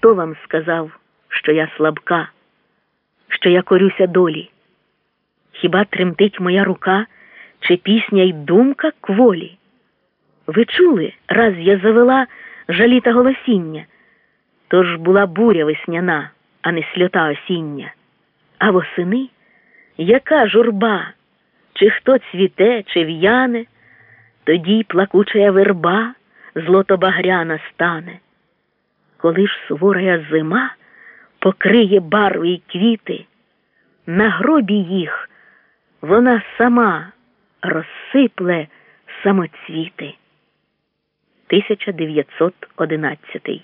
Хто вам сказав, що я слабка, що я корюся долі? Хіба тремтить моя рука, чи пісня й думка кволі? Ви чули, раз я завела жаліта голосіння, тож була буря весняна, а не сльота осіння. А восени яка журба, чи хто цвіте, чи в'яне, тоді й плакучая верба злото-багряна стане. Коли ж суворая зима покриє барви й квіти, на гробі їх вона сама розсипле самоцвіти. 1911